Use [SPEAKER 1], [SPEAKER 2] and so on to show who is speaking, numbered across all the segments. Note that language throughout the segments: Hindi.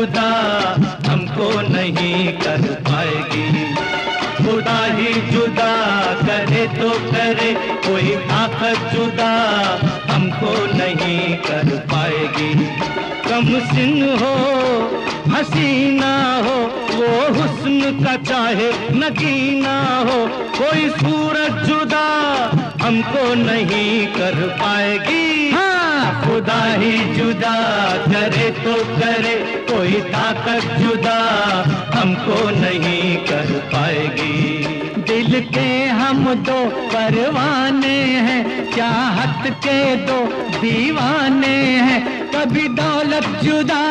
[SPEAKER 1] हमको नहीं कर पाएगी। खुदा ही जुदा करे तो करे, कोई ताकत जुदा हमको नहीं कर पाएगी। कम सिन हो, हसीना हो, वो हुस्न का चाहे नगीना हो, कोई सूरज जुदा हमको नहीं कर पाएगी। खुदा ही जुदा करे तो करे, कोई ताकत जुदा हमको नहीं कर पाएगी।
[SPEAKER 2] दिल के हम दो परवाने हैं, चाहत के दो दीवाने हैं। कभी दौलत जुदा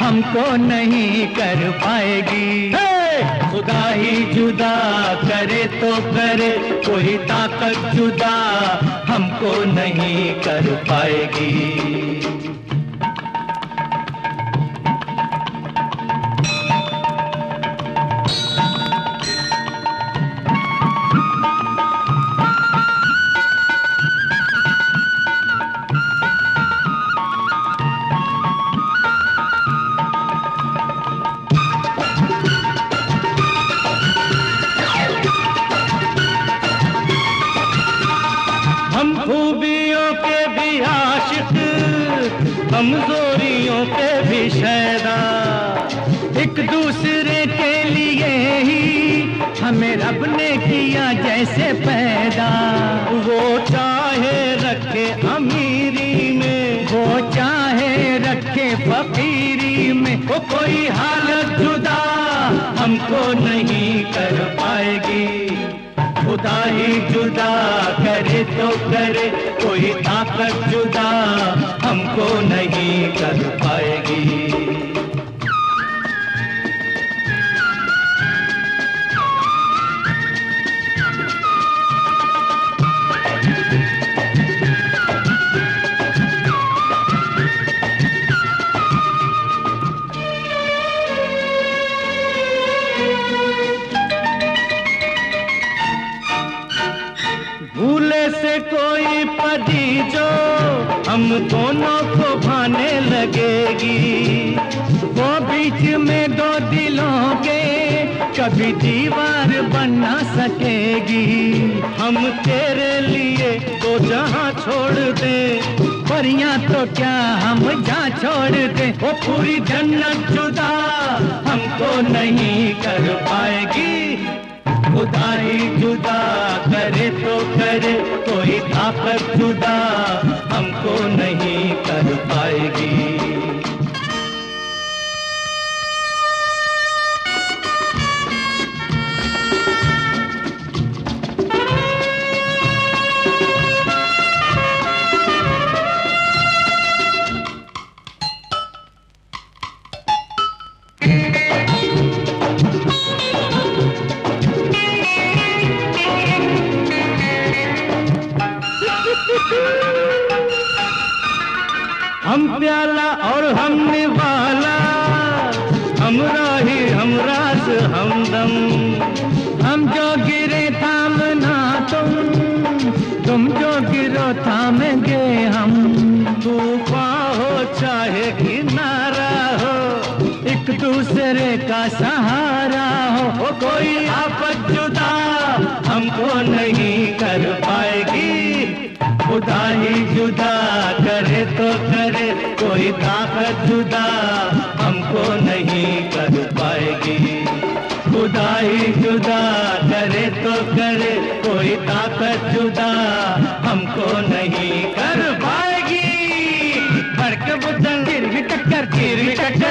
[SPEAKER 2] हमको नहीं कर पाएगी!
[SPEAKER 1] खुदा ही जुदा करे तो करे, कोई ताकत जुदा हमको नहीं कर पाएगी। कमजोरियों के भी शैदा।
[SPEAKER 2] एक दूसरे के लिए ही हमें रब ने किया जैसे पैदा।
[SPEAKER 1] वो चाहे रखे अमीरी में,
[SPEAKER 2] वो चाहे रखे फकीरी में,
[SPEAKER 1] वो कोई हालत जुदा हमको नहीं कर पाएगी। खुदा ही जुदा करे तो करे कोई ताकत जुदा हमको नहीं कर पाएगी। जो हम दोनों को भाने लगेगी।
[SPEAKER 2] वो बीच में दो दिलों के कभी दीवार बन ना सकेगी।
[SPEAKER 1] हम तेरे लिए तो जहाँ छोड़ दे,
[SPEAKER 2] परियाँ तो क्या हम जा छोड़ दे।
[SPEAKER 1] वो पूरी जन्नत जुदा हमको नहीं कर पाएगी। खुदा ही जुदा करे तो करे कोई ताकत जुदा हमको नहीं हम प्याला और हम निवाला। हमरा ही हमराज हमदम
[SPEAKER 2] हम दम। हम जो गिरे थामना तुम तुम जो गिरो थामेंगे हम।
[SPEAKER 1] तूफा हो, चाहे किनारा हो,
[SPEAKER 2] एक दूसरे का सहारा हो।
[SPEAKER 1] वो कोई आफत जुदा हमको नहीं कर पाएगी, खुदा ही जुदा। जुदा हमको नहीं कर पाएगी। खुदाई जुदा करे तो करे, कोई ताकत जुदा हमको नहीं कर पाएगी। भड़क बुजंग गिर भी टक्कर गिर भी टक्कर।